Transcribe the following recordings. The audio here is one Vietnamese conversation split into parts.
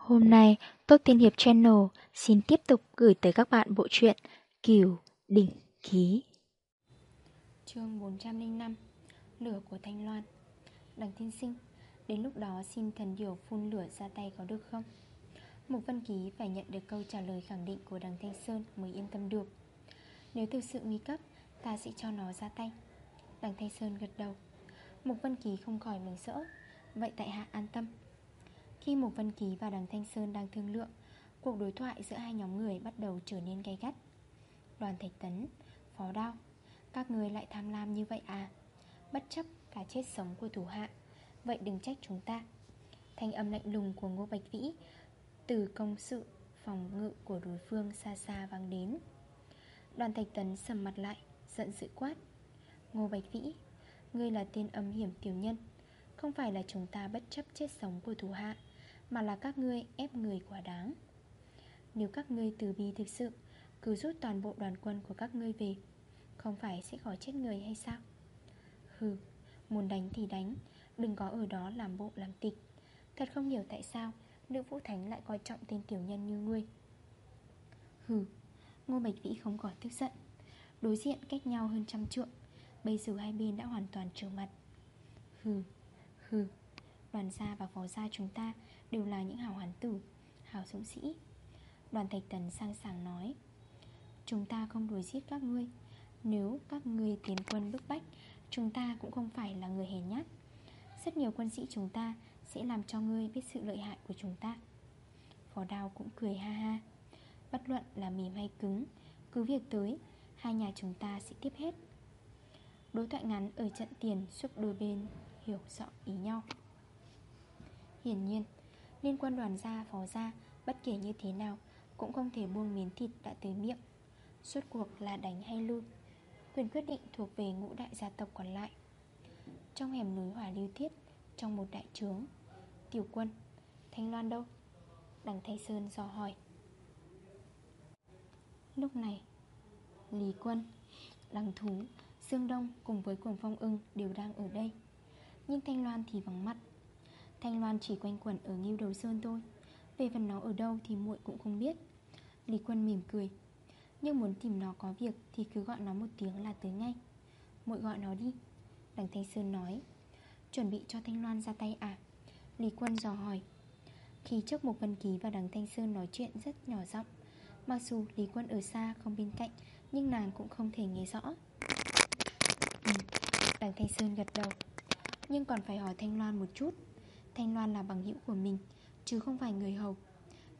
Hôm nay, Tốt Tiên Hiệp Channel xin tiếp tục gửi tới các bạn bộ truyện Kiều Đỉnh Ký. chương 405 Lửa của Thanh Loan Đằng tiên sinh, đến lúc đó xin thần điều phun lửa ra tay có được không? Mục Văn Ký phải nhận được câu trả lời khẳng định của đằng Thanh Sơn mới yên tâm được. Nếu thực sự nguy cấp, ta sẽ cho nó ra tay. Đằng Thanh Sơn gật đầu. Mục Văn Ký không khỏi mừng rỡ. Vậy tại hạ an tâm. Khi Mục Văn Ký và đằng Thanh Sơn đang thương lượng, cuộc đối thoại giữa hai nhóm người bắt đầu trở nên gay gắt. Đoàn Thạch Tấn, Phó Đao, các người lại tham lam như vậy à? Bất chấp cả chết sống của thủ hạ, vậy đừng trách chúng ta. Thanh âm lạnh lùng của Ngô Bạch Vĩ từ công sự phòng ngự của đối phương xa xa vang đến. Đoàn Thạch Tấn sầm mặt lại, giận dữ quát. Ngô Bạch Vĩ, ngươi là tên âm hiểm tiểu nhân, không phải là chúng ta bất chấp chết sống của thủ hạ mà là các ngươi ép người quá đáng. Nếu các ngươi từ bi thực sự Cứ rút toàn bộ đoàn quân của các ngươi về, Không phải sẽ khỏi chết người hay sao? Hừ, Muốn đánh thì đánh, Đừng có ở đó làm bộ làm tịch. Thật không hiểu tại sao Nữ Vũ Thánh lại coi trọng tên tiểu nhân như ngươi. Hừ, Ngô Bạch Vĩ không còn tức giận. Đối diện cách nhau hơn trăm trượng, Bây giờ hai bên đã hoàn toàn trở mặt. Hừ Hừ, Đoàn gia và phó gia chúng ta Đều là những hào hán tử, Hào dũng sĩ. Đoàn thạch tần sang sảng nói, Chúng ta không đuổi giết các ngươi. Nếu các ngươi tiến quân bức bách, Chúng ta cũng không phải là người hèn nhát. Rất nhiều quân sĩ chúng ta Sẽ làm cho ngươi biết sự lợi hại của chúng ta. Phó đào cũng cười ha ha, Bất luận là mềm hay cứng, Cứ việc tới, Hai nhà chúng ta sẽ tiếp hết. Đối thoại ngắn ở trận tiền giúp đôi bên hiểu rõ ý nhau. Hiển nhiên Liên quan đoàn gia phó gia Bất kể như thế nào, Cũng không thể buông miếng thịt đã tới miệng. Suốt cuộc là đánh hay lui? Quyền quyết định thuộc về ngũ đại gia tộc còn lại. Trong hẻm núi hỏa lưu thiết, Trong một đại trướng, Tiểu quân, Thanh Loan đâu? Đằng Thanh Sơn do hỏi. Lúc này, Lý quân Đằng thú Dương Đông cùng với Cuồng Phong ưng đều đang ở đây. Nhưng Thanh Loan thì vắng mặt. Thanh Loan chỉ quanh quẩn ở ngưu Đầu Sơn thôi. Về phần nó ở đâu thì muội cũng không biết. Lý Quân mỉm cười. Nhưng muốn tìm nó có việc Thì cứ gọi nó một tiếng là tới ngay. Muội gọi nó đi. Đằng Thanh Sơn nói. Chuẩn bị cho Thanh Loan ra tay à? Lý Quân dò hỏi. Khi trước một Vân Ký và đằng Thanh Sơn nói chuyện rất nhỏ giọng Mặc dù Lý Quân ở xa không bên cạnh Nhưng nàng cũng không thể nghe rõ. Ừ, Đằng Thanh Sơn gật đầu. Nhưng còn phải hỏi Thanh Loan một chút. Thanh Loan là bằng hữu của mình, Chứ không phải người hầu.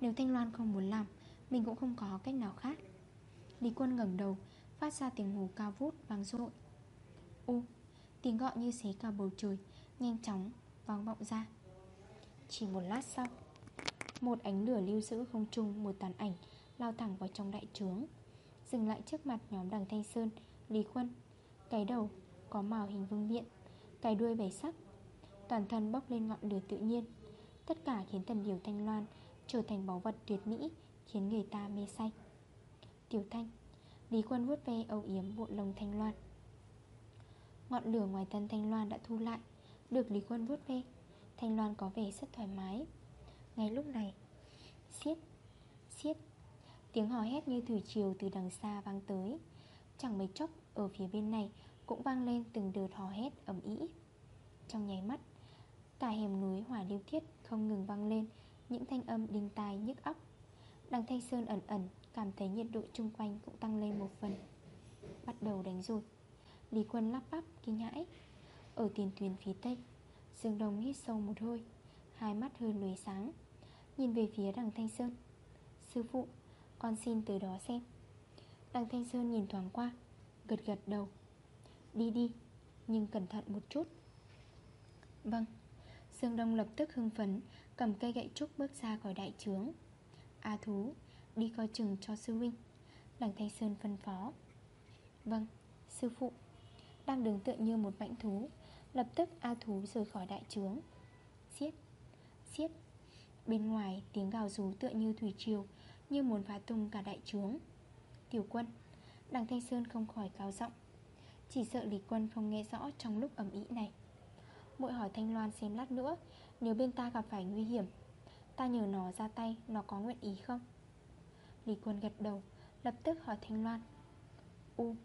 Nếu Thanh Loan không muốn làm, Mình cũng không có cách nào khác. Lý quân ngẩng đầu, Phát ra tiếng hù cao vút, vang dội. Ô, Tiếng gọi như xé cả bầu trời, Nhanh chóng, vang vọng ra. Chỉ một lát sau, Một ánh lửa lưu giữ không trung, Một tàn ảnh lao thẳng vào trong đại trướng. Dừng lại trước mặt nhóm đằng Thanh Sơn, Lý quân, Cái đầu có màu hình vương miện, Cái đuôi bảy sắc Toàn thân bốc lên ngọn lửa tự nhiên. Tất cả khiến thần điều thanh loan Trở thành báu vật tuyệt mỹ Khiến người ta mê say. Tiểu thanh Lý quân vuốt ve âu yếm bộ lông thanh loan. Ngọn lửa ngoài thân thanh loan đã thu lại Được Lý quân vuốt ve. Thanh loan có vẻ rất thoải mái. Ngay lúc này Xiết, xiết Tiếng hò hét như thủy triều từ đằng xa vang tới. Chẳng mấy chốc ở phía bên này Cũng vang lên từng đợt hò hét ẩm ý Trong nháy mắt Cả hẻm núi hỏa liêu thiết không ngừng vang lên, Những thanh âm đinh tai nhức óc. Đằng Thanh Sơn ẩn ẩn Cảm thấy nhiệt độ chung quanh cũng tăng lên một phần, Bắt đầu đánh rồi Lý quân lắp bắp kinh hãi. Ở tiền tuyến phía tây, Dương Đông hít sâu một hơi, Hai mắt hơi lưới sáng. Nhìn về phía đằng Thanh Sơn, Sư phụ, con xin từ đó xem. Đằng Thanh Sơn nhìn thoáng qua, Gật gật đầu. Đi đi, Nhưng cẩn thận một chút. Vâng. Dương Đông lập tức hưng phấn Cầm cây gậy trúc bước ra khỏi đại trướng. A thú Đi coi chừng cho sư huynh. Đằng Thanh Sơn phân phó. Vâng, sư phụ. Đang đứng tựa như một mãnh thú Lập tức A thú rời khỏi đại trướng. Xiết, xiết. Bên ngoài tiếng gào rú tựa như thủy triều Như muốn phá tung cả đại trướng. Tiểu quân Đằng Thanh Sơn không khỏi cao giọng. Chỉ sợ Lý Quân không nghe rõ trong lúc ẩm ý này. Muội hỏi Thanh Loan xem lát nữa, Nếu bên ta gặp phải nguy hiểm, Ta nhờ nó ra tay, Nó có nguyện ý không? Lý quân gật đầu, Lập tức hỏi Thanh Loan. U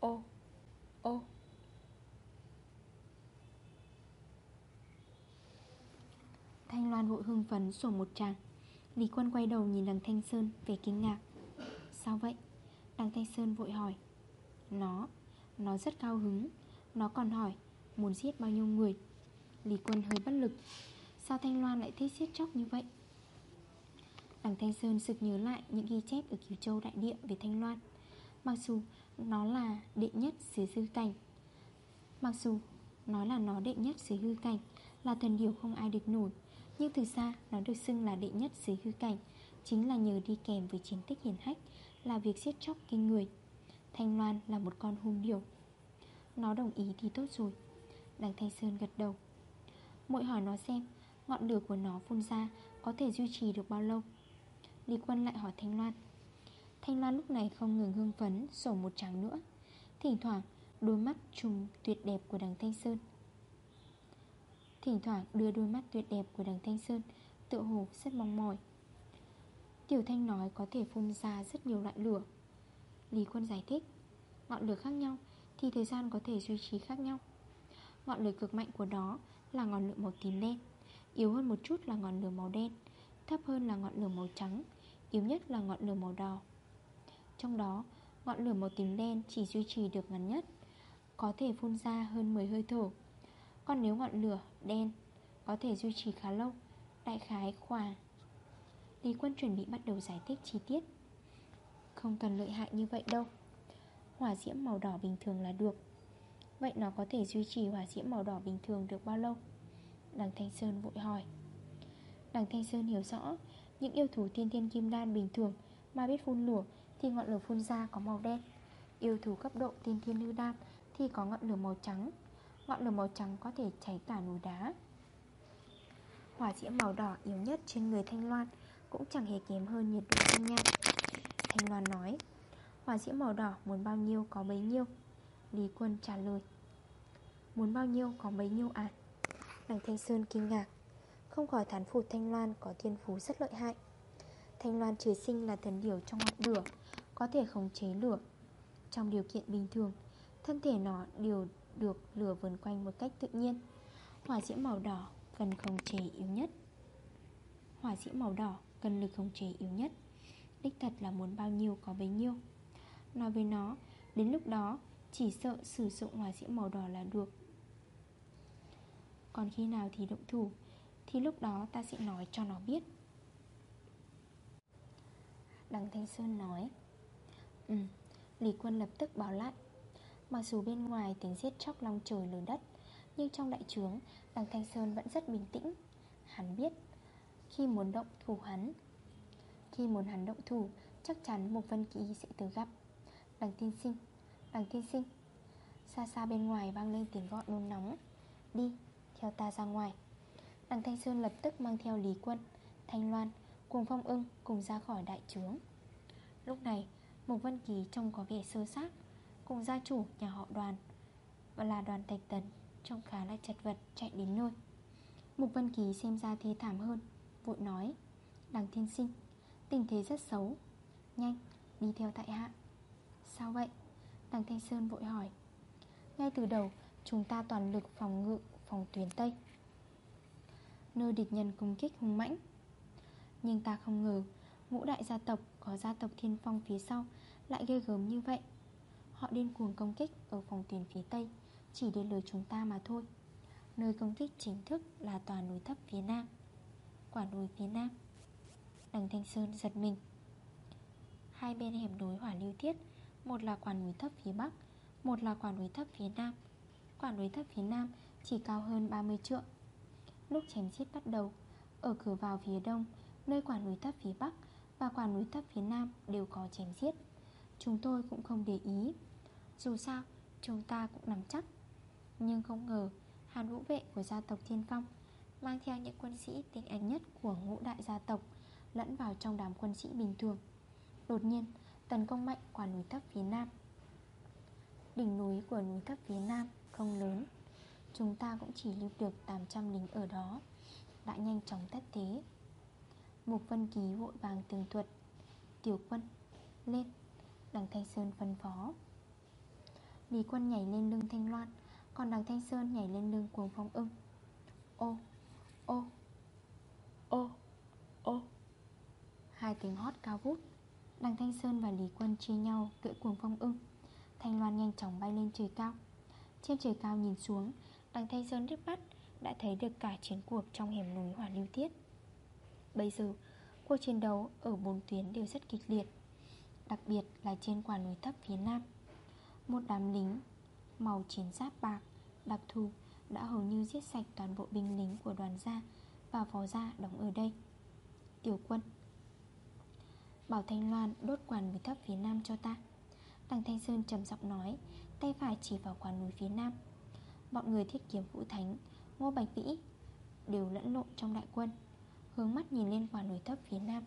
Ô Ô Thanh Loan vội hưng phấn sổ một tràng. Lý quân quay đầu nhìn đằng Thanh Sơn Về kinh ngạc. Sao vậy? Đằng Thanh Sơn vội hỏi. Nó Nó rất cao hứng. Nó còn hỏi Muốn giết bao nhiêu người? Lý quân hơi bất lực. Sao Thanh Loan lại thích giết chóc như vậy? Đằng Thanh Sơn sực nhớ lại Những ghi chép ở Kiều Châu Đại Địa về Thanh Loan. Mặc dù nó là đệ nhất dưới hư cảnh, Mặc dù nói là nó đệ nhất dưới hư cảnh, Là thần điều không ai địch nổi, Nhưng thực ra nó được xưng là đệ nhất dưới hư cảnh, Chính là nhờ đi kèm với chiến tích hiển hách, Là việc giết chóc kinh người. Thanh Loan là một con hung điểu. Nó đồng ý thì tốt rồi. Đằng Thanh Sơn gật đầu. Mội hỏi nó xem, Ngọn lửa của nó phun ra Có thể duy trì được bao lâu? Lý Quân lại hỏi Thanh Loan. Thanh Loan lúc này không ngừng hương phấn, Sổ một tràng nữa. Thỉnh thoảng, đôi mắt trùng tuyệt đẹp của đằng Thanh Sơn. Thỉnh thoảng, đưa đôi mắt tuyệt đẹp của đằng Thanh Sơn Tự hồ rất mong mỏi. Tiểu Thanh nói có thể phun ra rất nhiều loại lửa. Lý Quân giải thích, Ngọn lửa khác nhau Thì thời gian có thể duy trì khác nhau. Ngọn lửa cực mạnh của nó là ngọn lửa màu tím đen, Yếu hơn một chút là ngọn lửa màu đen, Thấp hơn là ngọn lửa màu trắng, Yếu nhất là ngọn lửa màu đỏ. Trong đó, ngọn lửa màu tím đen chỉ duy trì được ngắn nhất, Có thể phun ra hơn 10 hơi thở. Còn nếu ngọn lửa đen có thể duy trì khá lâu, Đại khái khoảng Lý quân chuẩn bị bắt đầu giải thích chi tiết. Không cần lợi hại như vậy đâu. Hỏa diễm màu đỏ bình thường là được. Vậy nó có thể duy trì hỏa diễm màu đỏ bình thường được bao lâu? Đằng Thanh Sơn vội hỏi. Đằng Thanh Sơn hiểu rõ, Những yêu thú tiên thiên kim đan bình thường Mà biết phun lửa thì ngọn lửa phun ra có màu đen. Yêu thú cấp độ tiên thiên lưu đan Thì có ngọn lửa màu trắng. Ngọn lửa màu trắng có thể cháy cả núi đá. Hỏa diễm màu đỏ yếu nhất trên người Thanh Loan Cũng chẳng hề kém hơn nhiệt độ trong nhang. Thanh Loan nói Hỏa diễm màu đỏ muốn bao nhiêu có bấy nhiêu. Lý Quân trả lời. Muốn bao nhiêu có bấy nhiêu à? Đằng Thanh Sơn kinh ngạc. Không khỏi thán phục Thanh Loan có thiên phú rất lợi hại. Thanh Loan trời sinh là thần điểu trong ngọn lửa, Có thể khống chế lửa. Trong điều kiện bình thường, Thân thể nó đều được lửa vườn quanh một cách tự nhiên. Hỏa diễm màu đỏ cần khống chế yếu nhất. Hỏa diễm màu đỏ cần lực khống chế yếu nhất. Đích thật là muốn bao nhiêu có bấy nhiêu. Nói với nó, Đến lúc đó chỉ sợ sử dụng hỏa diễm màu đỏ là được. Còn khi nào thì động thủ Thì lúc đó ta sẽ nói cho nó biết. Đằng Thanh Sơn nói Ừ, Lý Quân lập tức báo lại. Mặc dù bên ngoài tiếng giết chóc long trời lở đất Nhưng trong đại trướng Đằng Thanh Sơn vẫn rất bình tĩnh. Hắn biết Khi muốn động thủ hắn Khi muốn hắn động thủ Chắc chắn một vân kỹ sẽ tới gặp. Đằng tiên sinh Đằng tiên sinh. Xa xa bên ngoài vang lên tiếng gọi nôn nóng. Đi, theo ta ra ngoài. Đằng Thanh Sơn lập tức mang theo Lý Quân Thanh Loan cùng Phong ưng cùng ra khỏi đại trướng. Lúc này Mục Vân kỳ trông có vẻ sơ sát Cùng gia chủ nhà họ đoàn Và là đoàn Thạch Tấn Trông khá là chật vật chạy đến nơi. Mục Vân kỳ xem ra thế thảm hơn Vội nói Đằng thiên sinh Tình thế rất xấu. Nhanh đi theo tại hạ. Sao vậy? Đằng Thanh Sơn vội hỏi. Ngay từ đầu, chúng ta toàn lực phòng ngự, phòng tuyến Tây. Nơi địch nhân công kích hung mãnh. Nhưng ta không ngờ, Ngũ đại gia tộc có gia tộc thiên phong phía sau Lại ghê gớm như vậy. Họ điên cuồng công kích ở phòng tuyến phía Tây, Chỉ để lừa chúng ta mà thôi. Nơi công kích chính thức là tòa núi thấp phía Nam. Quả núi phía Nam. Đằng Thanh Sơn giật mình. Hai bên hẻm núi hỏa lưu thiết một là quả núi thấp phía Bắc, Một là quả núi thấp phía Nam. Quả núi thấp phía Nam chỉ cao hơn 30 trượng. Lúc chém giết bắt đầu, Ở cửa vào phía đông, Nơi quả núi thấp phía Bắc Và quả núi thấp phía Nam đều có chém giết. Chúng tôi cũng không để ý. Dù sao, chúng ta cũng nắm chắc. Nhưng không ngờ Hàn vũ vệ của gia tộc Thiên Phong Mang theo những quân sĩ tinh anh nhất Của ngũ đại gia tộc Lẫn vào trong đám quân sĩ bình thường. Đột nhiên tấn công mạnh quả núi thấp phía Nam. Đỉnh núi của núi thấp phía Nam không lớn. Chúng ta cũng chỉ lưu được 800 lính ở đó. Đã nhanh chóng tất thế. Mục Vân Ký vội vàng tường thuật. Tiểu quân, Lên. Đằng Thanh Sơn phân phó. Lý quân nhảy lên lưng Thanh Loan, Còn đằng Thanh Sơn nhảy lên lưng cuồng phong ưng. Ô Ô Ô Ô. Hai tiếng hót cao vút. Đằng Thanh Sơn và Lý Quân chia nhau cưỡi cuồng phong ưng. Thanh Loan nhanh chóng bay lên trời cao. Trên trời cao nhìn xuống, Đằng Thanh Sơn đứt bắt Đã thấy được cả chiến cuộc trong hẻm núi Hỏa Lưu Tiết Bây giờ, Cuộc chiến đấu ở bốn tuyến đều rất kịch liệt, Đặc biệt là trên quả núi thấp phía nam. Một đám lính Màu chiến giáp bạc, Đặc thù, đã hầu như giết sạch toàn bộ binh lính của đoàn gia Và phó gia đóng ở đây. Tiểu quân Bảo Thanh Loan đốt quản núi thấp phía nam cho ta. Đằng Thanh Sơn trầm giọng nói Tay phải chỉ vào quả núi phía nam. Bọn người thiết kiếm vũ thánh Ngô Bạch Vĩ Đều lẫn lộn trong đại quân Hướng mắt nhìn lên quả núi thấp phía nam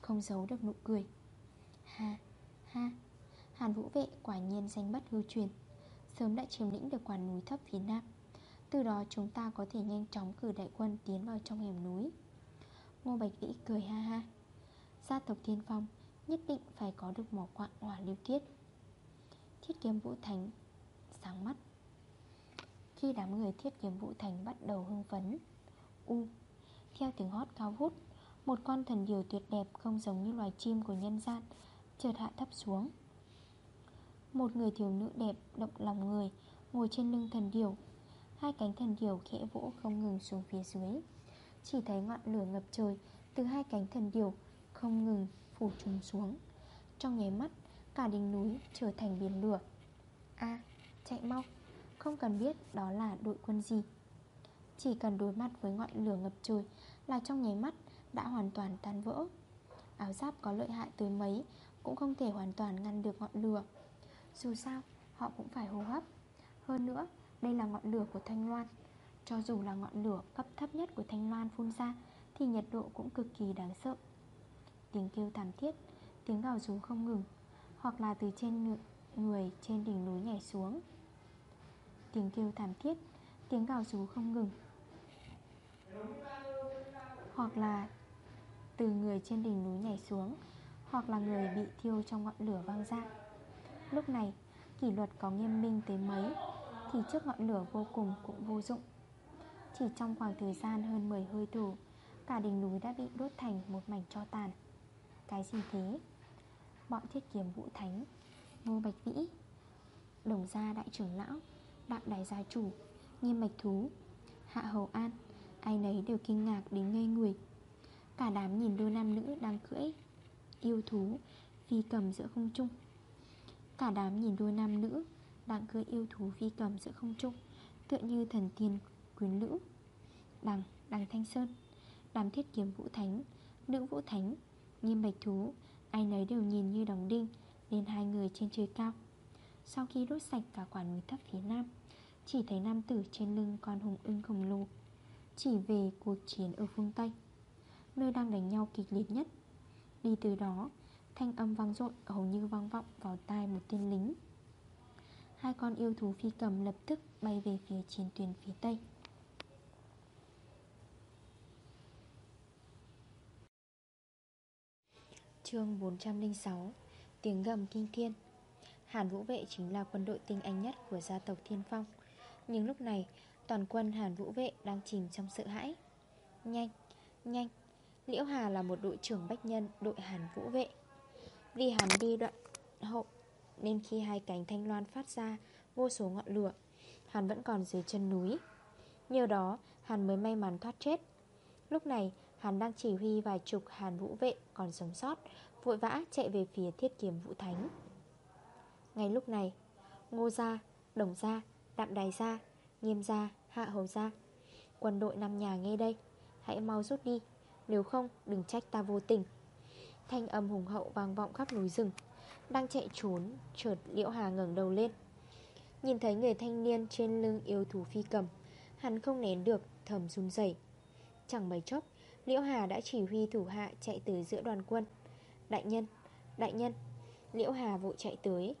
Không giấu được nụ cười. Ha, ha Hàn vũ vệ quả nhiên danh bất hư truyền Sớm đã chiếm lĩnh được quả núi thấp phía nam. Từ đó chúng ta có thể nhanh chóng cử đại quân tiến vào trong hẻm núi. Ngô Bạch Vĩ cười ha ha. Gia tộc Thiên Phong, Nhất định phải có được mỏ quạng hỏa lưu tiết. Thiết kiếm vũ thành Sáng mắt. Khi đám người thiết kiếm vũ thành bắt đầu hưng phấn, U, Theo tiếng hót cao vút, Một con thần điều tuyệt đẹp không giống như loài chim của nhân gian, Chợt hạ thấp xuống. Một người thiếu nữ đẹp, động lòng người, Ngồi trên lưng thần điều. Hai cánh thần điều khẽ vỗ không ngừng xuống phía dưới. Chỉ thấy ngọn lửa ngập trời Từ hai cánh thần điều không ngừng phủ trùng xuống. Trong nháy mắt, Cả đỉnh núi trở thành biển lửa. A, chạy mau. Không cần biết đó là đội quân gì. Chỉ cần đối mặt với ngọn lửa ngập trời Là trong nháy mắt Đã hoàn toàn tan vỡ. Áo giáp có lợi hại tới mấy Cũng không thể hoàn toàn ngăn được ngọn lửa. Dù sao, họ cũng phải hô hấp. Hơn nữa, đây là ngọn lửa của Thanh Loan. Cho dù là ngọn lửa cấp thấp nhất của Thanh Loan phun ra, Thì nhiệt độ cũng cực kỳ đáng sợ. Tiếng kêu thảm thiết, Tiếng gào rú không ngừng, Hoặc là từ trên người trên đỉnh núi nhảy xuống. Tiếng kêu thảm thiết, Tiếng gào rú không ngừng, Hoặc là từ người trên đỉnh núi nhảy xuống, Hoặc là người bị thiêu trong ngọn lửa vang ra. Lúc này, Kỷ luật có nghiêm minh tới mấy, Thì trước ngọn lửa vô cùng cũng vô dụng. Chỉ trong khoảng thời gian hơn 10 hơi thở, Cả đỉnh núi đã bị đốt thành một mảnh cho tàn. Cái gì thế? Bọn thiết kiếm vũ thánh Ngô Bạch Vĩ Đồng gia đại trưởng lão Đặng đại gia chủ Nghiêm Bạch Thú Hạ Hầu An Ai nấy đều kinh ngạc đến ngây người. Cả đám nhìn đôi nam nữ đang cưỡi Yêu thú Phi cầm giữa không trung. Cả đám nhìn đôi nam nữ Đang cưỡi yêu thú phi cầm giữa không trung Tựa như thần tiên quyến lữ Đằng, đằng Thanh Sơn Đám thiết kiếm vũ thánh Nữ vũ thánh Nghiêm bạch thú, Ai nấy đều nhìn như đồng đinh Lên hai người trên trời cao. Sau khi đốt sạch cả quả núi thấp phía nam, Chỉ thấy nam tử trên lưng con hùng ưng khổng lồ, Chỉ về cuộc chiến ở phương Tây, Nơi đang đánh nhau kịch liệt nhất. Đi từ đó, Thanh âm vang dội hầu như vang vọng vào tai một tên lính. Hai con yêu thú phi cầm lập tức bay về phía chiến tuyến phía Tây. Chương 406 Tiếng gầm kinh thiên. Hàn Vũ Vệ chính là quân đội tinh anh nhất của gia tộc Thiên Phong. Nhưng lúc này toàn quân Hàn Vũ Vệ đang chìm trong sợ hãi. Nhanh, nhanh Liễu Hà là một đội trưởng bách nhân đội Hàn Vũ Vệ. Vì hàn đi đoạn hậu Nên khi hai cánh thanh loan phát ra vô số ngọn lửa hàn vẫn còn dưới chân núi. Nhờ đó hàn mới may mắn thoát chết. Lúc này hắn đang chỉ huy vài chục hàn vũ vệ còn sống sót Vội vã chạy về phía thiết kiếm vũ thánh. Ngay lúc này Ngô gia, Đồng gia, Đạm Đài gia, Nghiêm gia, Hạ Hầu gia Quân đội năm nhà nghe đây. Hãy mau rút đi Nếu không đừng trách ta vô tình. Thanh âm hùng hậu vang vọng khắp núi rừng Đang chạy trốn Chợt Liễu Hà ngẩng đầu lên. Nhìn thấy người thanh niên trên lưng yêu thú phi cầm Hắn không nén được thầm run dậy Chẳng mấy chốc Liễu Hà đã chỉ huy thủ hạ chạy tới giữa đoàn quân. Đại nhân, đại nhân. Liễu Hà vội chạy tới.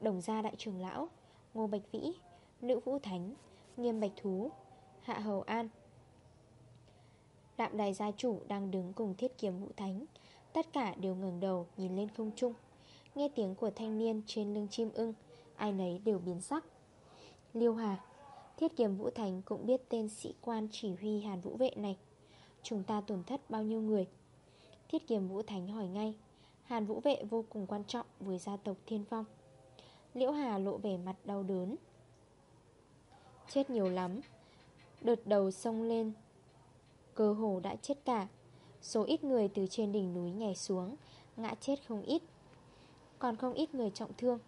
Đồng gia đại trưởng lão Ngô Bạch Vĩ, Nữ Vũ Thánh Nghiêm Bạch Thú, Hạ Hầu An. Đạm đài gia chủ đang đứng cùng thiết kiếm vũ thánh Tất cả đều ngẩng đầu nhìn lên không trung. Nghe tiếng của thanh niên trên lưng chim ưng Ai nấy đều biến sắc. Liêu Hà Thiết kiếm vũ thánh cũng biết tên sĩ quan chỉ huy hàn vũ vệ này. Chúng ta tổn thất bao nhiêu người? Thiết kiếm vũ thánh hỏi ngay. Hàn vũ vệ vô cùng quan trọng với gia tộc thiên phong. Liễu Hà lộ vẻ mặt đau đớn. Chết nhiều lắm. Đợt đầu sông lên, Cơ hồ đã chết cả. Số ít người từ trên đỉnh núi nhảy xuống, Ngã chết không ít. Còn không ít người trọng thương.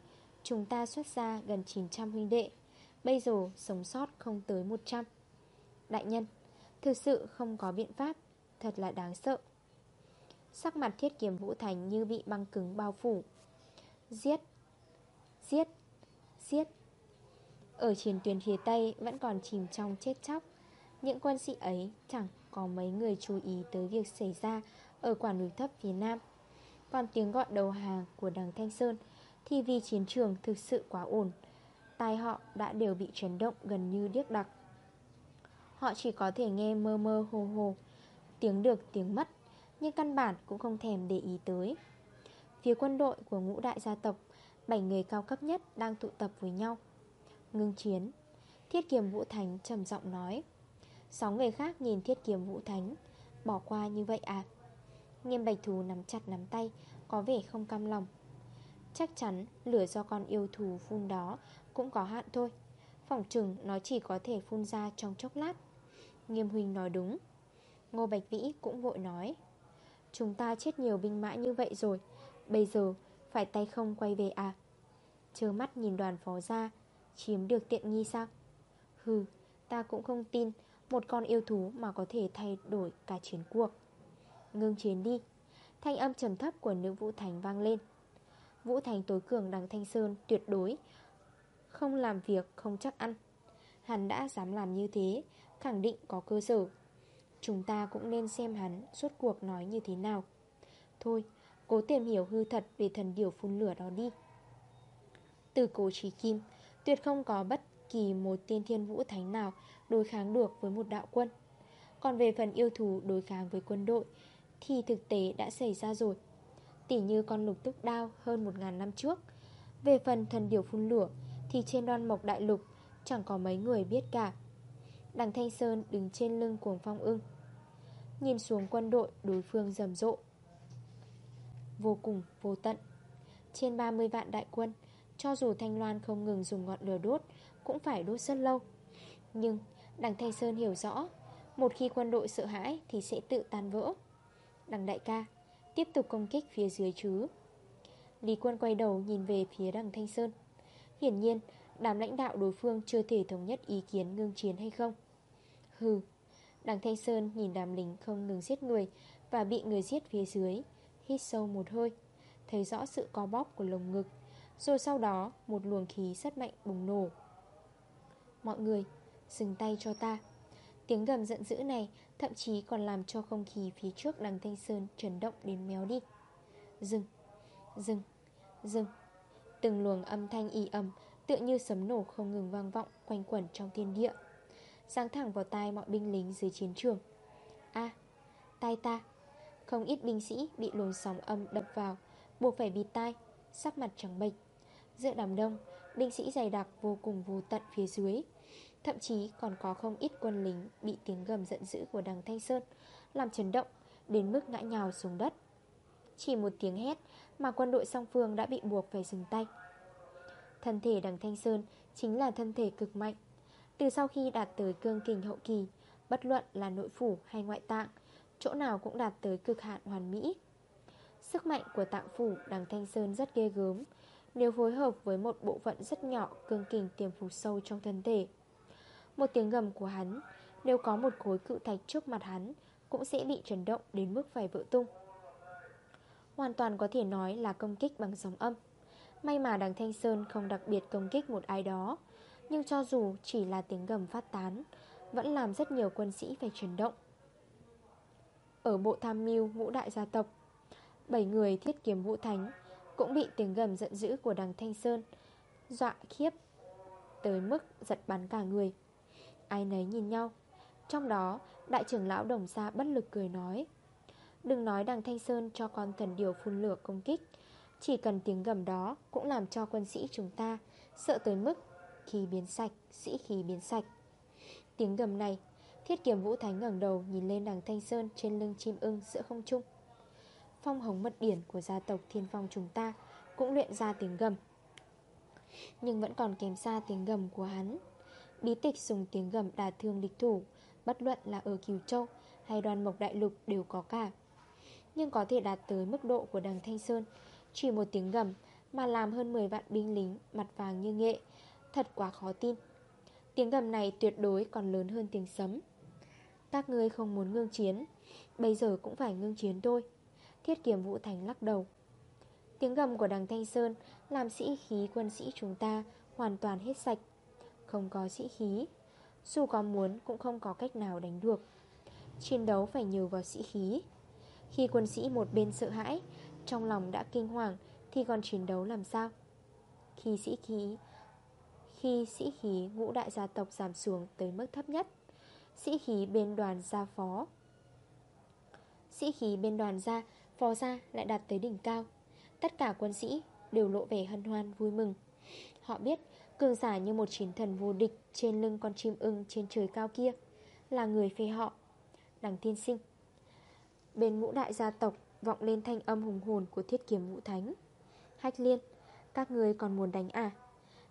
Chúng ta xuất ra gần 900 huynh đệ. Bây giờ sống sót không tới 100 Đại nhân Thực sự không có biện pháp, Thật là đáng sợ. Sắc mặt thiết kiếm vũ thành như bị băng cứng bao phủ. Giết Giết Giết. Ở chiến tuyến phía Tây vẫn còn chìm trong chết chóc. Những quân sĩ ấy chẳng có mấy người chú ý tới việc xảy ra Ở quả núi thấp phía Nam. Còn tiếng gọi đầu hàng của đằng Thanh Sơn Thì vì chiến trường thực sự quá ổn Tai họ đã đều bị chấn động gần như điếc đặc. Họ chỉ có thể nghe mơ mơ hồ hồ, Tiếng được, tiếng mất, Nhưng căn bản cũng không thèm để ý tới. Phía quân đội của ngũ đại gia tộc 7 người cao cấp nhất đang tụ tập với nhau. Ngưng chiến, Thiết kiềm Vũ Thánh trầm giọng nói. Sáu người khác nhìn thiết kiếm Vũ Thánh, Bỏ qua như vậy à? Nghiêm bạch thú nắm chặt nắm tay, Có vẻ không cam lòng. Chắc chắn lửa do con yêu thú phun đó Cũng có hạn thôi. Phỏng chừng nó chỉ có thể phun ra trong chốc lát. Nghiêm huynh nói đúng. Ngô Bạch Vĩ cũng vội nói, Chúng ta chết nhiều binh mã như vậy rồi, Bây giờ phải tay không quay về à? Chớ mắt nhìn đoàn phó ra Chiếm được tiện nghi sao? Hừ, ta cũng không tin Một con yêu thú mà có thể thay đổi cả chiến cuộc. Ngưng chiến đi. Thanh âm trầm thấp của nữ Vũ Thành vang lên. Vũ Thành tối cường đằng Thanh Sơn tuyệt đối, Không làm việc, không chắc ăn. Hắn đã dám làm như thế Khẳng định có cơ sở. Chúng ta cũng nên xem hắn Suốt cuộc nói như thế nào. Thôi, cố tìm hiểu hư thật Về thần điều phun lửa đó đi. Từ cổ trí kim, Tuyệt không có bất kỳ một tiên thiên vũ thánh nào Đối kháng được với một đạo quân. Còn về phần yêu thú đối kháng với quân đội, Thì thực tế đã xảy ra rồi. Tỉ như con lục tức đao hơn 1.000 năm trước. Về phần thần điều phun lửa, Thì trên đoan mộc đại lục Chẳng có mấy người biết cả. Đằng Thanh Sơn đứng trên lưng cuồng phong ưng. Nhìn xuống quân đội, đối phương rầm rộ. Vô cùng, vô tận. Trên 30 vạn đại quân, Cho dù Thanh Loan không ngừng dùng ngọn lửa đốt, Cũng phải đốt rất lâu. Nhưng đằng Thanh Sơn hiểu rõ, Một khi quân đội sợ hãi Thì sẽ tự tan vỡ. Đằng đại ca, Tiếp tục công kích phía dưới chứ. Lý quân quay đầu nhìn về phía đằng Thanh Sơn. Hiển nhiên, Đám lãnh đạo đối phương chưa thể thống nhất ý kiến ngưng chiến hay không. Hừ. Đằng Thanh Sơn nhìn Đàm lính không ngừng giết người Và bị người giết phía dưới, Hít sâu một hơi, Thấy rõ sự co bóp của lồng ngực. Rồi sau đó, một luồng khí rất mạnh bùng nổ. Mọi người, Dừng tay cho ta. Tiếng gầm giận dữ này Thậm chí còn làm cho không khí phía trước đằng Thanh Sơn Chấn động đến méo đi. Dừng Dừng Dừng. Từng luồng âm thanh y âm Tựa như sấm nổ không ngừng vang vọng Quanh quẩn trong thiên địa. Sáng thẳng vào tai mọi binh lính dưới chiến trường. A Tai ta. Không ít binh sĩ bị luồng sóng âm đập vào, Buộc phải bịt tai, Sắc mặt trắng bệch. Giữa đám đông, Binh sĩ dày đặc vô cùng vô tận phía dưới. Thậm chí còn có không ít quân lính Bị tiếng gầm giận dữ của đằng Thanh Sơn Làm chấn động Đến mức ngã nhào xuống đất. Chỉ một tiếng hét Mà quân đội song phương đã bị buộc phải dừng tay. Thân thể đằng Thanh Sơn Chính là thân thể cực mạnh từ sau khi đạt tới cương kình hậu kỳ, Bất luận là nội phủ hay ngoại tạng, Chỗ nào cũng đạt tới cực hạn hoàn mỹ. Sức mạnh của tạng phủ đằng Thanh Sơn rất ghê gớm, Nếu phối hợp với một bộ phận rất nhỏ Cương kình tiềm phục sâu trong thân thể. Một tiếng gầm của hắn, Nếu có một khối cự thạch trước mặt hắn, Cũng sẽ bị chấn động đến mức phải vỡ tung. Hoàn toàn có thể nói là công kích bằng sóng âm. May mà đằng Thanh Sơn không đặc biệt công kích một ai đó nhưng cho dù chỉ là tiếng gầm phát tán, Vẫn làm rất nhiều quân sĩ phải chuyển động. Ở bộ tham mưu ngũ đại gia tộc, Bảy người thiết kiếm vũ thánh Cũng bị tiếng gầm giận dữ của đằng Thanh Sơn Dọa khiếp Tới mức giật bắn cả người. Ai nấy nhìn nhau, Trong đó Đại trưởng lão đồng xa bất lực cười nói, Đừng nói đằng Thanh Sơn cho con thần điều phun lửa công kích, Chỉ cần tiếng gầm đó cũng làm cho quân sĩ chúng ta Sợ tới mức khi biến sạch, sĩ khí biến sạch. Tiếng gầm này Thiết kiếm vũ thánh ngẩng đầu nhìn lên đằng Thanh Sơn trên lưng chim ưng giữa không trung. Phong hồng mật điển của gia tộc thiên phong chúng ta Cũng luyện ra tiếng gầm. Nhưng vẫn còn kém xa tiếng gầm của hắn. Bí tịch dùng tiếng gầm đả thương địch thủ Bất luận là ở Kiều Châu hay đoàn mộc đại lục đều có cả. Nhưng có thể đạt tới mức độ của đằng Thanh Sơn Chỉ một tiếng gầm mà làm hơn 10 vạn binh lính mặt vàng như nghệ Thật quá khó tin. Tiếng gầm này tuyệt đối còn lớn hơn tiếng sấm. Các ngươi không muốn ngưng chiến, Bây giờ cũng phải ngưng chiến thôi. Thiết kiểm vũ thành lắc đầu. Tiếng gầm của đằng Thanh Sơn Làm sĩ khí quân sĩ chúng ta Hoàn toàn hết sạch. Không có sĩ khí, Dù có muốn cũng không có cách nào đánh được. Chiến đấu phải nhờ vào sĩ khí. Khi quân sĩ một bên sợ hãi, Trong lòng đã kinh hoàng, Thì còn chiến đấu làm sao? Khi sĩ khí khi sĩ khí ngũ đại gia tộc giảm xuống tới mức thấp nhất. Sĩ khí bên đoàn gia phó. Sĩ khí bên đoàn gia, Phó gia lại đạt tới đỉnh cao. Tất cả quân sĩ đều lộ vẻ hân hoan vui mừng. Họ biết cường giả như một chiến thần vô địch Trên lưng con chim ưng trên trời cao kia Là người phê họ. Đằng tiên sinh, Bên ngũ đại gia tộc Vọng lên thanh âm hùng hồn của thiết kiếm vũ thánh. Hách liên, Các người còn muốn đánh à?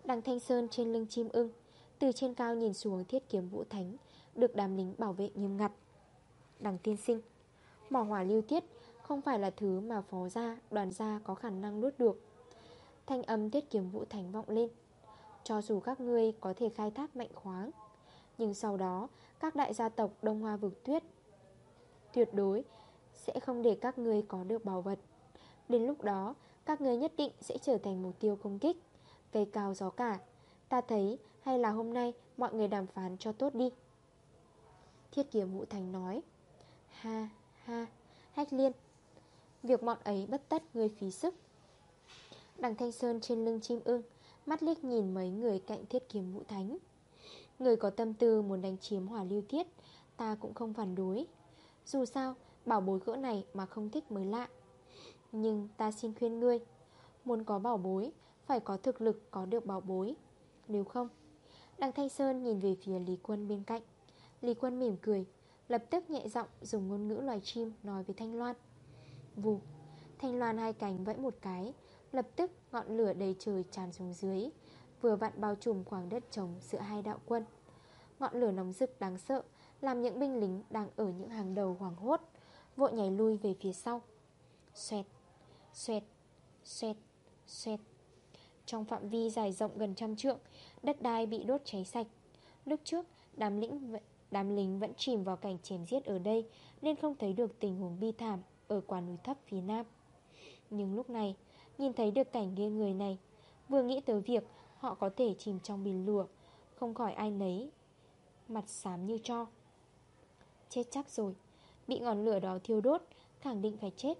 Đằng thanh sơn trên lưng chim ưng Từ trên cao nhìn xuống thiết kiếm vũ thánh Được đám lính bảo vệ nghiêm ngặt. Đằng tiên sinh Mỏ hỏa lưu tiết không phải là thứ mà phó gia, đoàn gia có khả năng nuốt được. Thanh âm tiết kiếm vũ thánh vọng lên Cho dù các ngươi có thể khai thác mạnh khoáng Nhưng sau đó Các đại gia tộc Đông Hoa vực tuyết Tuyệt đối Sẽ không để các ngươi có được bảo vật. Đến lúc đó Các ngươi nhất định sẽ trở thành mục tiêu công kích. Cây cao gió cả. Ta thấy, hay là hôm nay Mọi người đàm phán cho tốt đi. Thiết kiếm vũ thành nói. Ha ha, Hách liên. Việc bọn ấy bất tất người phí sức. Đằng Thanh Sơn trên lưng chim ưng, Mắt liếc nhìn mấy người cạnh thiết kiếm vũ thánh. Người có tâm tư muốn đánh chiếm hỏa lưu thiết Ta cũng không phản đối. Dù sao, bảo bối gỡ này mà không thích mới lạ. Nhưng ta xin khuyên ngươi, Muốn có bảo bối phải có thực lực, có được bảo bối. Nếu không Đằng Thanh Sơn nhìn về phía Lý Quân bên cạnh. Lý Quân mỉm cười, Lập tức nhẹ giọng dùng ngôn ngữ loài chim nói với Thanh Loan. Vù, Thanh loan hai cánh vẫy một cái, Lập tức ngọn lửa đầy trời tràn xuống dưới, Vừa vặn bao trùm khoảng đất trống giữa hai đạo quân. Ngọn lửa nóng rực đáng sợ, Làm những binh lính đang ở những hàng đầu hoảng hốt, Vội nhảy lui về phía sau. Xoẹt Xoẹt Xoẹt Xoẹt. Trong phạm vi dài rộng gần trăm trượng, Đất đai bị đốt cháy sạch. Lúc trước, đám lĩnh Đám lính vẫn chìm vào cảnh chém giết ở đây, Nên không thấy được tình huống bi thảm ở quả núi thấp phía nam. Nhưng lúc này, Nhìn thấy được cảnh ghê người này, Vừa nghĩ tới việc họ có thể chìm trong biển lửa, Không khỏi ai nấy Mặt xám như cho. Chết chắc rồi, Bị ngọn lửa đó thiêu đốt, Khẳng định phải chết.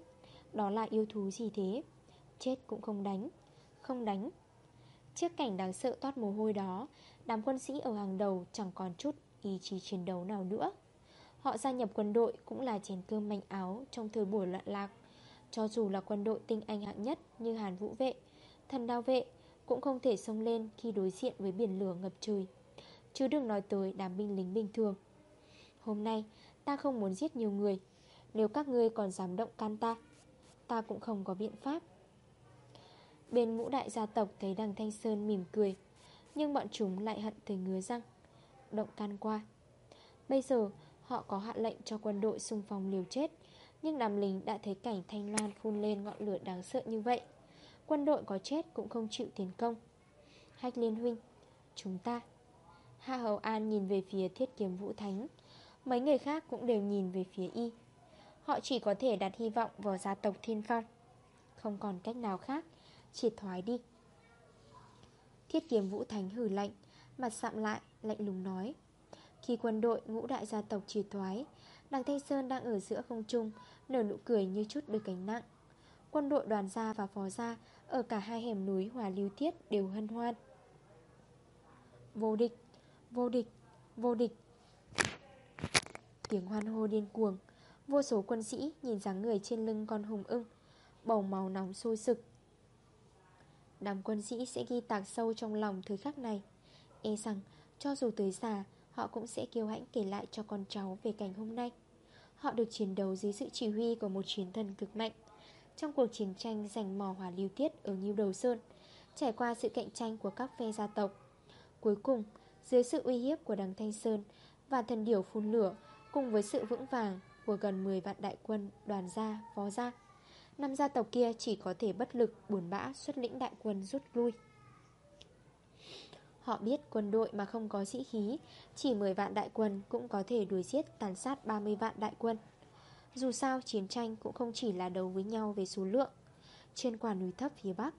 Đó là yêu thú gì thế? Chết cũng không đánh. Không đánh. Trước cảnh đáng sợ toát mồ hôi đó Đám quân sĩ ở hàng đầu chẳng còn chút ý chí chiến đấu nào nữa. Họ gia nhập quân đội cũng là chén cơm manh áo trong thời buổi loạn lạc. Cho dù là quân đội tinh anh hạng nhất như Hàn Vũ Vệ, Thần Đao Vệ Cũng không thể xông lên khi đối diện với biển lửa ngập trời. Chứ đừng nói tới đám binh lính bình thường. Hôm nay ta không muốn giết nhiều người. Nếu các ngươi còn dám động can ta Ta cũng không có biện pháp. Bên ngũ đại gia tộc thấy đằng Thanh Sơn mỉm cười, Nhưng bọn chúng lại hận tới ngứa răng, Động can qua. Bây giờ, Họ có hạ lệnh cho quân đội xung phong liều chết, Nhưng đám lính đã thấy cảnh Thanh Loan phun lên ngọn lửa đáng sợ như vậy. Quân đội có chết cũng không chịu tiến công. Hách liên huynh, Chúng ta. Hạ Hầu An nhìn về phía thiết kiếm vũ thánh. Mấy người khác cũng đều nhìn về phía y. Họ chỉ có thể đặt hy vọng vào gia tộc Thiên Phong. Không còn cách nào khác Triệt thoái đi. Thiết kiếm vũ thánh hử lạnh Mặt sạm lại lạnh lùng nói khi quân đội ngũ đại gia tộc triệt thoái Đằng Thanh Sơn đang ở giữa không trung Nở nụ cười như chút được cánh nặng. Quân đội đoàn gia và phó gia Ở cả hai hẻm núi Hòa Lưu Thiết đều hân hoan. Vô địch, vô địch, vô địch. Tiếng hoan hô điên cuồng Vô số quân sĩ nhìn dáng người trên lưng con hùng ưng Bầu màu nóng sôi sực. Đám quân sĩ sẽ ghi tạc sâu trong lòng thời khắc này. E rằng cho dù tới già Họ cũng sẽ kiêu hãnh kể lại cho con cháu về cảnh hôm nay. Họ được chiến đấu dưới sự chỉ huy của một chiến thần cực mạnh. Trong cuộc chiến tranh giành mỏ hỏa lưu tiết ở Nhiêu Đầu Sơn Trải qua sự cạnh tranh của các phe gia tộc Cuối cùng, dưới sự uy hiếp của đằng Thanh Sơn Và thần điểu phun lửa Cùng với sự vững vàng của gần 10 vạn đại quân đoàn gia, phó gia Năm gia tộc kia chỉ có thể bất lực, buồn bã xuất lĩnh đại quân rút lui. Họ biết quân đội mà không có sĩ khí Chỉ 10 vạn đại quân cũng có thể đuổi giết tàn sát 30 vạn đại quân. Dù sao chiến tranh cũng không chỉ là đấu với nhau về số lượng. Trên quả núi thấp phía Bắc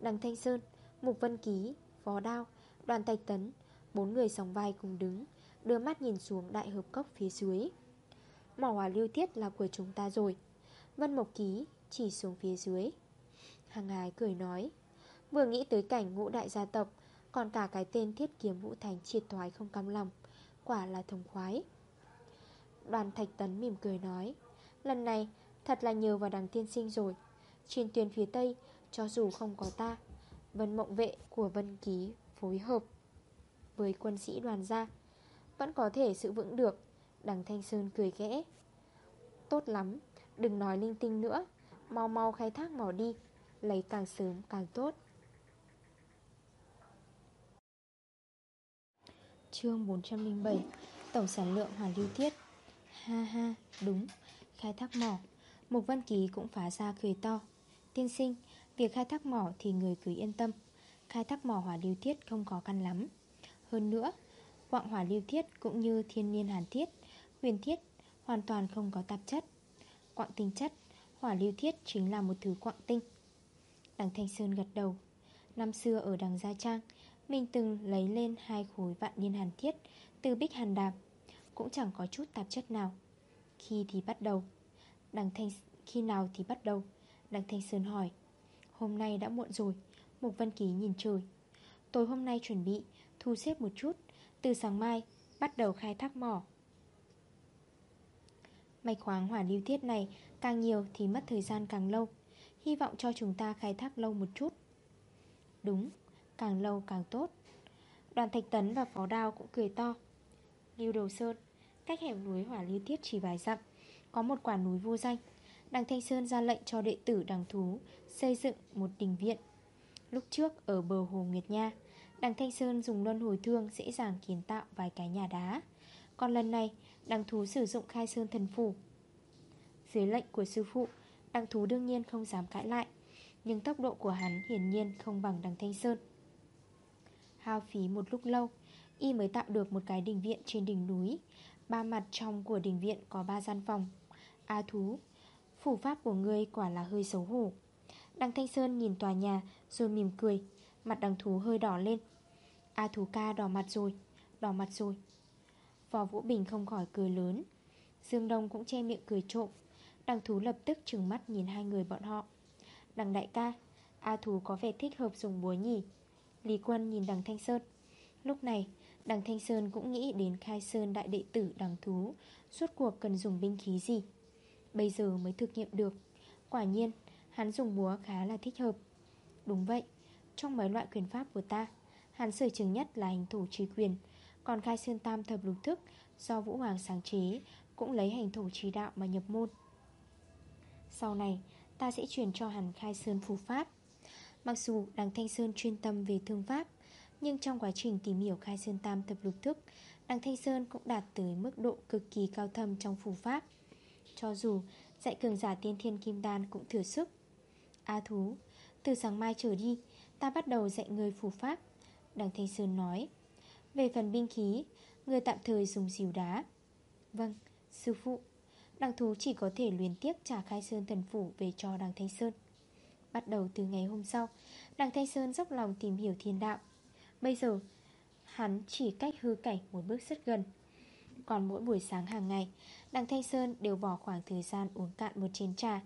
Đằng Thanh Sơn, Mục Vân Ký, Phó Đao, Đoàn Tạch Tấn Bốn người sóng vai cùng đứng Đưa mắt nhìn xuống đại hợp cốc phía dưới. Mỏ hỏa lưu thiết là của chúng ta rồi. Vân Mộc Ký chỉ xuống phía dưới. Hàng ái cười nói, Vừa nghĩ tới cảnh ngũ đại gia tộc, Còn cả cái tên thiết kiếm vũ thành triệt thoái không cam lòng, Quả là thông khoái. Đoàn Thạch Tấn mỉm cười nói, Lần này, thật là nhờ vào đằng tiên sinh rồi. Trên tuyến phía Tây, Cho dù không có ta, Vân mộng vệ của Vân Ký phối hợp Với quân sĩ đoàn gia Vẫn có thể sự vững được. Đằng Thanh Sơn cười ghẽ Tốt lắm, Đừng nói linh tinh nữa Mau mau khai thác mỏ đi Lấy càng sớm càng tốt. Chương 407 Tổng sản lượng hỏa lưu tiết Ha ha, đúng Khai thác mỏ. Mục Văn Ký cũng phá ra cười to. Tiên sinh, việc khai thác mỏ thì người cứ yên tâm. Khai thác mỏ hỏa lưu thiết không khó khăn lắm. Hơn nữa Quạng hỏa lưu thiết cũng như thiên niên hàn thiết Huyền thiết hoàn toàn không có tạp chất. Quạng tinh chất Hỏa lưu thiết chính là một thứ quạng tinh. Đằng Thanh Sơn gật đầu. Năm xưa ở đằng Gia Trang Mình từng lấy lên hai khối vạn niên hàn thiết Từ bích hàn đàm, Cũng chẳng có chút tạp chất nào. Khi thì bắt đầu, đằng Thanh, Khi nào thì bắt đầu? Đằng Thanh Sơn hỏi. Hôm nay đã muộn rồi, Mục Văn Ký nhìn trời. Tối hôm nay chuẩn bị, Thu xếp một chút, Từ sáng mai Bắt đầu khai thác mỏ. Mạch khoáng hỏa lưu thiết này, Càng nhiều thì mất thời gian càng lâu. Hy vọng cho chúng ta khai thác lâu một chút. Đúng, Càng lâu càng tốt. Đoàn Thạch Tấn và Phó Đao cũng cười to. Lưu Đầu Sơn, Cách hẻm núi hỏa lưu thiết chỉ vài dặm, Có một quả núi vô danh. Đằng Thanh Sơn ra lệnh cho đệ tử đằng thú Xây dựng một đình viện. Lúc trước ở bờ hồ Nguyệt Nha, Đằng Thanh Sơn dùng luân hồi thương Dễ dàng kiến tạo vài cái nhà đá. Còn lần này Đăng thú sử dụng khai sơn thần phủ. Dưới lệnh của sư phụ, Đăng thú đương nhiên không dám cãi lại, Nhưng tốc độ của hắn hiển nhiên không bằng đằng Thanh Sơn. Hao phí một lúc lâu, Y mới tạo được một cái đình viện trên đỉnh núi. Ba mặt trong của đình viện có ba gian phòng. A thú, Phủ pháp của ngươi quả là hơi xấu hổ. Đăng Thanh Sơn nhìn tòa nhà Rồi mỉm cười, Mặt đằng thú hơi đỏ lên. A thú ca đỏ mặt rồi, Đỏ mặt rồi. Phò Vũ Bình không khỏi cười lớn. Dương Đông cũng che miệng cười trộm. Đằng thú lập tức trừng mắt nhìn hai người bọn họ. Đằng đại ca, A thú có vẻ thích hợp dùng búa nhỉ? Lý quân nhìn đằng Thanh Sơn. Lúc này, đằng Thanh Sơn cũng nghĩ đến khai sơn đại đệ tử đằng thú. Suốt cuộc cần dùng binh khí gì? Bây giờ mới thực nghiệm được. Quả nhiên, hắn dùng búa khá là thích hợp. Đúng vậy, Trong mấy loại quyền pháp của ta, Hắn sở trường nhất là hành thủ trí quyền. Còn khai sơn tam thập lục thức, Do Vũ Hoàng sáng chế, Cũng lấy hành thủ trí đạo mà nhập môn. Sau này, ta sẽ truyền cho hẳn khai sơn phù pháp. Mặc dù đằng Thanh Sơn chuyên tâm về thương pháp, Nhưng trong quá trình tìm hiểu khai sơn tam thập lục thức, Đằng Thanh Sơn cũng đạt tới mức độ cực kỳ cao thâm trong phù pháp. Cho dù dạy cường giả tiên thiên kim đan cũng thừa sức. A thú, Từ sáng mai trở đi, Ta bắt đầu dạy người phù pháp, Đằng Thanh Sơn nói. Về phần binh khí Người tạm thời dùng xìu đá. Vâng, sư phụ. Đằng thú chỉ có thể luyến tiếc trả khai sơn thần phủ về cho đằng Thanh Sơn. Bắt đầu từ ngày hôm sau Đằng Thanh Sơn dốc lòng tìm hiểu thiên đạo. Bây giờ Hắn chỉ cách hư cảnh một bước rất gần. Còn mỗi buổi sáng hàng ngày Đằng Thanh Sơn đều bỏ khoảng thời gian uống cạn một chén trà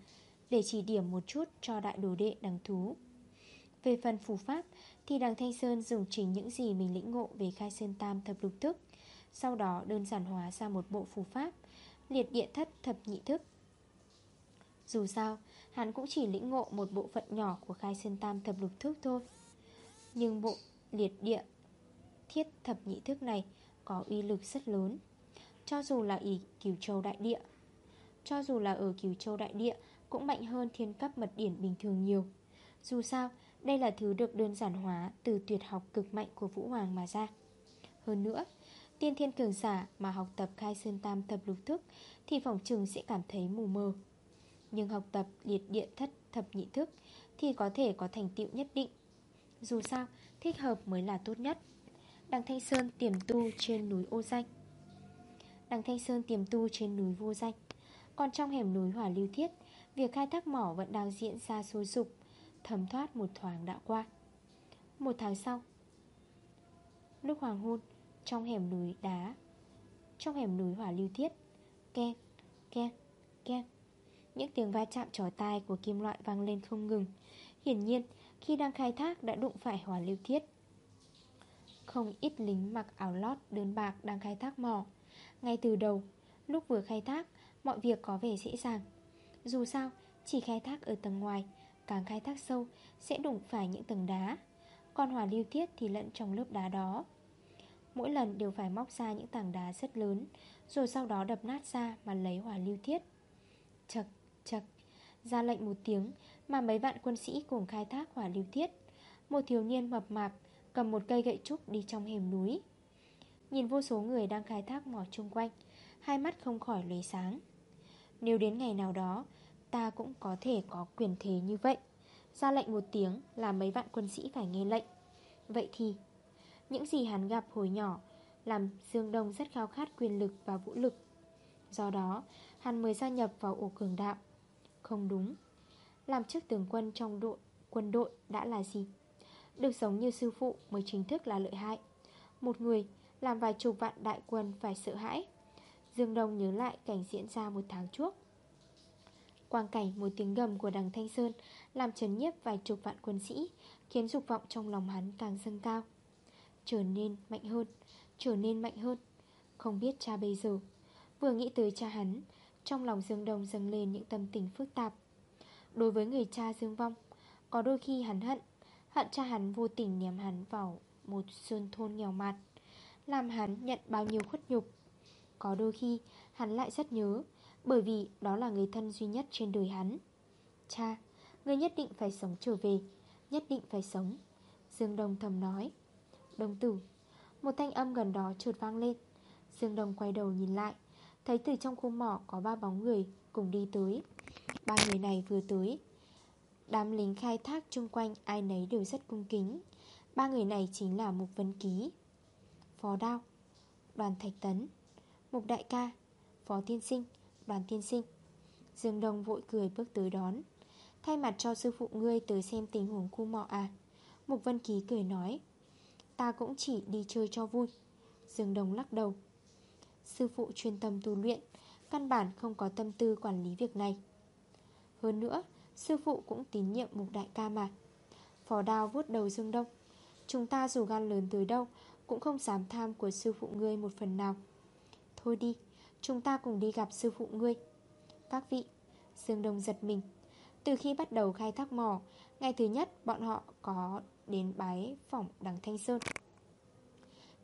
Để chỉ điểm một chút cho đại đồ đệ đằng thú. Về phần phù pháp Thì đằng Thanh Sơn dùng chính những gì mình lĩnh ngộ về khai sơn tam thập lục thức. Sau đó đơn giản hóa ra một bộ phù pháp Liệt địa thất thập nhị thức. Dù sao, hắn cũng chỉ lĩnh ngộ một bộ phận nhỏ của khai sơn tam thập lục thức thôi. Nhưng bộ liệt địa thiết thập nhị thức này có uy lực rất lớn. Cho dù là ở cửu châu đại địa Cho dù là ở cửu châu đại địa Cũng mạnh hơn thiên cấp mật điển bình thường nhiều. Dù sao, đây là thứ được đơn giản hóa Từ tuyệt học cực mạnh của Vũ Hoàng mà ra. Hơn nữa Tiên thiên cường giả mà học tập khai sơn tam thập lục thức Thì phòng trừng sẽ cảm thấy mù mờ. Nhưng học tập liệt địa thất thập nhị thức Thì có thể có thành tựu nhất định. Dù sao, thích hợp mới là tốt nhất. Đằng Thanh Sơn tiềm tu trên núi Ô Danh. Đằng Thanh Sơn tiềm tu trên núi Vô Danh. Còn trong hẻm núi Hỏa Lưu Thiết Việc khai thác mỏ vẫn đang diễn ra sôi sục. Thấm thoát một thoáng đã qua. Một tháng sau Lúc hoàng hôn Trong hẻm núi đá Trong hẻm núi Hỏa Lưu Thiết Ken, ken, ken Những tiếng va chạm trói tai của kim loại vang lên không ngừng. Hiển nhiên Khi đang khai thác đã đụng phải Hỏa Lưu Thiết. Không ít lính mặc áo lót đơn bạc đang khai thác mỏ. Ngay từ đầu, lúc vừa khai thác Mọi việc có vẻ dễ dàng. Dù sao, chỉ khai thác ở tầng ngoài Càng khai thác sâu Sẽ đụng phải những tầng đá. Còn hỏa lưu thiết thì lẫn trong lớp đá đó. Mỗi lần đều phải móc ra những tảng đá rất lớn Rồi sau đó đập nát ra mà lấy hỏa lưu thiết. Chật, chật Ra lệnh một tiếng Mà mấy vạn quân sĩ cùng khai thác hỏa lưu thiết. Một thiếu niên mập mạp Cầm một cây gậy trúc đi trong hẻm núi. Nhìn vô số người đang khai thác mỏ chung quanh Hai mắt không khỏi lấy sáng. Nếu đến ngày nào đó Ta cũng có thể có quyền thế như vậy. Ra lệnh một tiếng là mấy vạn quân sĩ phải nghe lệnh. Vậy thì, Những gì hắn gặp hồi nhỏ Làm Dương Đông rất khao khát quyền lực và vũ lực. Do đó, Hắn mới gia nhập vào ổ cường đạo. Không đúng. Làm chức tướng quân trong đội, quân đội đã là gì? Được sống như sư phụ mới chính thức là lợi hại. Một người làm vài chục vạn đại quân phải sợ hãi. Dương Đông nhớ lại cảnh diễn ra một tháng trước. Quang cảnh một tiếng gầm của đằng Thanh Sơn, Làm chấn nhiếp vài chục vạn quân sĩ, Khiến dục vọng trong lòng hắn càng dâng cao. Trở nên mạnh hơn, Trở nên mạnh hơn. Không biết cha bây giờ, Vừa nghĩ tới cha hắn, Trong lòng Dương Đông dâng lên những tâm tình phức tạp. Đối với người cha Dương Vong, Có đôi khi hắn hận Hận cha hắn vô tình ném hắn vào một sơn thôn nghèo mặt Làm hắn nhận bao nhiêu khuất nhục. Có đôi khi hắn lại rất nhớ bởi vì đó là người thân duy nhất trên đời hắn. Cha, người nhất định phải sống trở về Nhất định phải sống Dương Đông thầm nói. Đông tử Một thanh âm gần đó trượt vang lên. Dương Đông quay đầu nhìn lại Thấy từ trong khu mỏ có ba bóng người cùng đi tới. Ba người này vừa tới Đám lính khai thác chung quanh ai nấy đều rất cung kính. Ba người này chính là Mục Vân Ký Phó Đao Đoàn Thạch Tấn Mục Đại Ca Phó Tiên Sinh Đoàn Tiên Sinh. Dương Đông vội cười bước tới đón. Thay mặt cho sư phụ ngươi tới xem tình huống khu mọ à. Mục Vân Ký cười nói, Ta cũng chỉ đi chơi cho vui. Dương Đông lắc đầu. Sư phụ chuyên tâm tu luyện, Căn bản không có tâm tư quản lý việc này. Hơn nữa, Sư phụ cũng tín nhiệm mục đại ca mà. Phó đao vuốt đầu Dương Đông, Chúng ta dù gan lớn tới đâu, Cũng không dám tham của sư phụ ngươi một phần nào. Thôi đi Chúng ta cùng đi gặp sư phụ ngươi. Các vị Dương Đông giật mình. Từ khi bắt đầu khai thác mỏ Ngày thứ nhất bọn họ có đến bái phỏng đằng Thanh Sơn.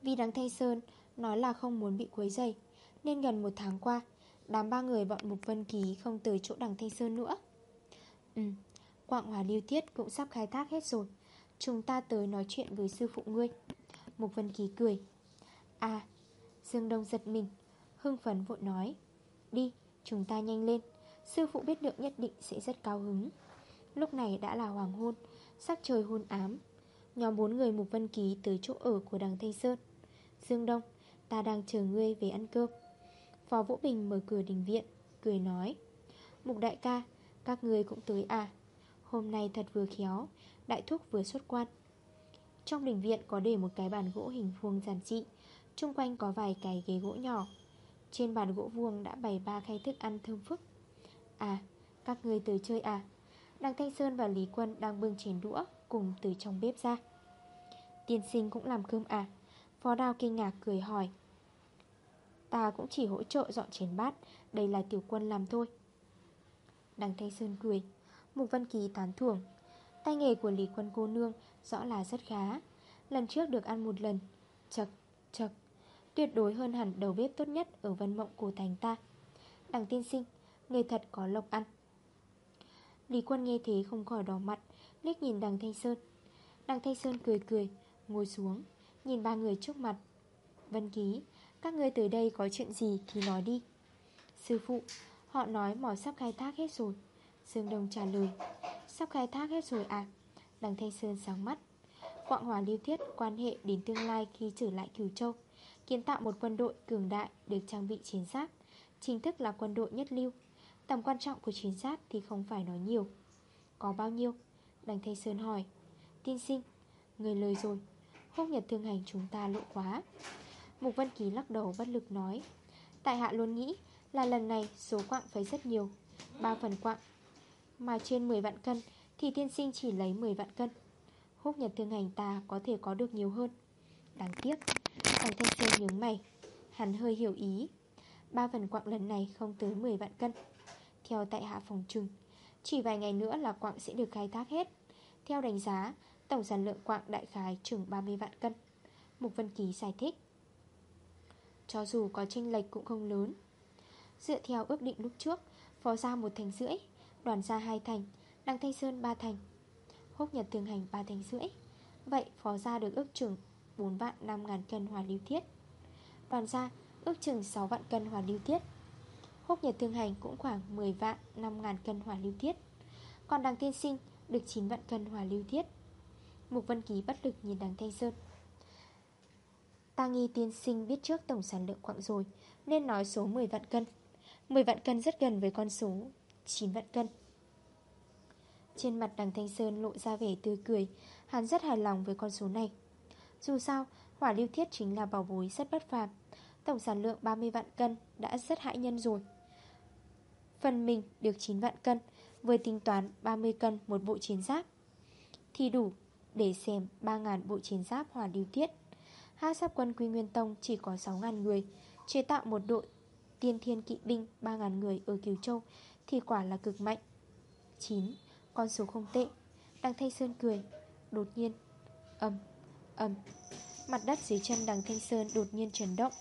Vì đằng Thanh Sơn Nói là không muốn bị quấy dày Nên gần một tháng qua Đám ba người bọn Mục Vân Ký không tới chỗ đằng Thanh Sơn nữa. Ừ, quạng hòa lưu thiết cũng sắp khai thác hết rồi. Chúng ta tới nói chuyện với sư phụ ngươi. Mục Vân ký cười. À, Dương Đông giật mình. Hưng phấn vội nói Đi, chúng ta nhanh lên Sư phụ biết được nhất định sẽ rất cao hứng. Lúc này đã là hoàng hôn Sắc trời hôn ám. Nhóm bốn người Mục Vân Ký tới chỗ ở của đằng Thanh Sơn. Dương Đông Ta đang chờ ngươi về ăn cơm. Phó Vũ Bình mở cửa đình viện Cười nói Mục đại ca các ngươi cũng tới à? Hôm nay thật vừa khéo Đại thúc vừa xuất quan. Trong đình viện có để một cái bàn gỗ hình vuông giản dị Trung quanh có vài cái ghế gỗ nhỏ. Trên bàn gỗ vuông đã bày ba khay thức ăn thơm phức. À Các người tới chơi à? Đăng Thanh Sơn và Lý Quân đang bưng chén đũa Cùng từ trong bếp ra. Tiên sinh cũng làm cơm à? Phó đao kinh ngạc cười hỏi. Ta cũng chỉ hỗ trợ dọn chén bát Đây là tiểu quân làm thôi. Đằng Thanh Sơn cười. Mục Văn Kỳ tán thưởng. Tay nghề của Lý Quân cô nương rõ là rất khá. Lần trước được ăn một lần. Chật, chật. Tuyệt đối hơn hẳn đầu bếp tốt nhất Ở vân mộng cổ thành ta. Đằng tiên sinh, người thật có lộc ăn. Lý Quân nghe thế không khỏi đỏ mặt liếc nhìn đằng Thanh Sơn. Đằng Thanh Sơn cười cười Ngồi xuống Nhìn ba người trước mặt. Vân Ký Các ngươi tới đây có chuyện gì thì nói đi. Sư phụ Họ nói mỏ sắp khai thác hết rồi. Dương Đông trả lời Sắp khai thác hết rồi à Đằng Thanh Sơn sáng mắt. Quạng hòa lưu thiết quan hệ đến tương lai khi trở lại Cửu Châu. Kiến tạo một quân đội cường đại được trang bị chiến giáp Chính thức là quân đội nhất lưu. Tầm quan trọng của chiến giáp thì không phải nói nhiều. Có bao nhiêu? Đành Thanh Sơn hỏi. Tiên sinh, Người lời rồi. Húc nhật thương hành chúng ta lộ quá. Mục Văn Ký lắc đầu bất lực nói. Tại hạ luôn nghĩ là lần này số quạng phải rất nhiều 3 phần quạng. Mà trên 10 vạn cân Thì tiên sinh chỉ lấy 10 vạn cân. Húc nhật thương hành ta có thể có được nhiều hơn. Đáng tiếc Thằng Thanh nhướng mày. Hắn hơi hiểu ý. Ba phần quạng lần này không tới 10 vạn cân. Theo tại hạ phòng trừng Chỉ vài ngày nữa là quạng sẽ được khai thác hết. Theo đánh giá, Tổng sản lượng quạng đại khái chừng 30 vạn cân. Mục Vân Ký giải thích. Cho dù có chênh lệch cũng không lớn. Dựa theo ước định lúc trước, Phó ra một thành rưỡi, Đoàn ra hai thành Đăng Thanh Sơn ba thành, Húc Nhật Thường Hành ba thành rưỡi. Vậy phó ra được ước chừng 4 vạn 5 ngàn cân hòa lưu thiết. Đoàn ra ước chừng 6 vạn cân hỏa lưu thiết. Húc Nhật Thương Hành cũng khoảng 10 vạn 5 ngàn cân hỏa lưu thiết. Còn đằng tiên sinh được 9 vạn cân hỏa lưu thiết. Mục Vân Ký bất lực nhìn đằng Thanh Sơn. Ta nghi tiên sinh biết trước tổng sản lượng quạng rồi Nên nói số 10 vạn cân. 10 vạn cân rất gần với con số 9 vạn cân. Trên mặt đằng Thanh Sơn lộ ra vẻ tươi cười Hắn rất hài lòng với con số này. Dù sao, hỏa lưu thiết chính là bảo bối rất bất phàm. Tổng sản lượng 30 vạn cân đã rất hại nhân rồi. Phần mình được 9 vạn cân, Với tính toán 30 cân một bộ chiến giáp. Thì đủ để xem 3.000 bộ chiến giáp hỏa lưu thiết. Hát sắp quân Quy Nguyên Tông chỉ có 6.000 người, Chế tạo một đội tiên thiên kỵ binh 3.000 người ở Kiều Châu Thì quả là cực mạnh. 9. Con số không tệ. Đăng Thay Sơn cười, Đột nhiên Âm Âm Mặt đất dưới chân đằng Thanh Sơn đột nhiên chuyển động.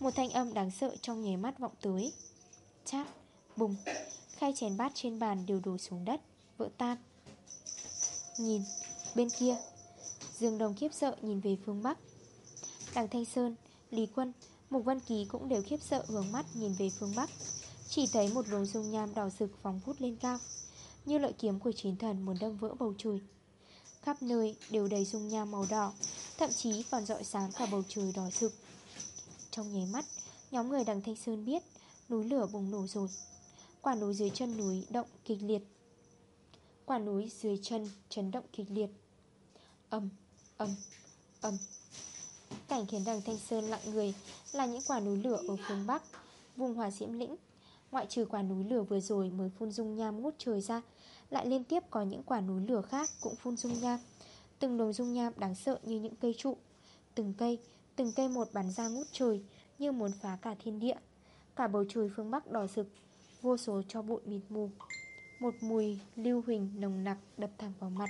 Một thanh âm đáng sợ trong nhé mắt vọng tới. Chát, Bùng. Khay chén bát trên bàn đều đổ xuống đất, Vỡ tan. Nhìn, Bên kia. Dương Đồng khiếp sợ nhìn về phương Bắc. Đằng Thanh Sơn, Lý Quân, Mục Văn Ký cũng đều khiếp sợ hướng mắt nhìn về phương Bắc. Chỉ thấy một luồng dung nham đỏ rực phóng vút lên cao, Như lợi kiếm của chiến thần muốn đâm vỡ bầu trời. Khắp nơi đều đầy dung nham màu đỏ Thậm chí còn rọi sáng cả bầu trời đỏ rực. Trong nháy mắt Nhóm người đằng Thanh Sơn biết Núi lửa bùng nổ rồi. Quả núi dưới chân núi động kịch liệt. Quả núi dưới chân chấn động kịch liệt. Âm, âm, âm Cảnh khiến đằng Thanh Sơn lặng người Là những quả núi lửa ở phương Bắc Vùng hòa diễm lĩnh. Ngoại trừ quả núi lửa vừa rồi mới phun dung nham ngút trời ra Lại liên tiếp có những quả núi lửa khác cũng phun dung nham. Từng đồi dung nham đáng sợ như những cây trụ. Từng cây, từng cây một bắn ra ngút trời Như muốn phá cả thiên địa. Cả bầu trời phương Bắc đỏ rực Vô số cho bụi mịt mù. Một mùi lưu huỳnh nồng nặc đập thẳng vào mặt.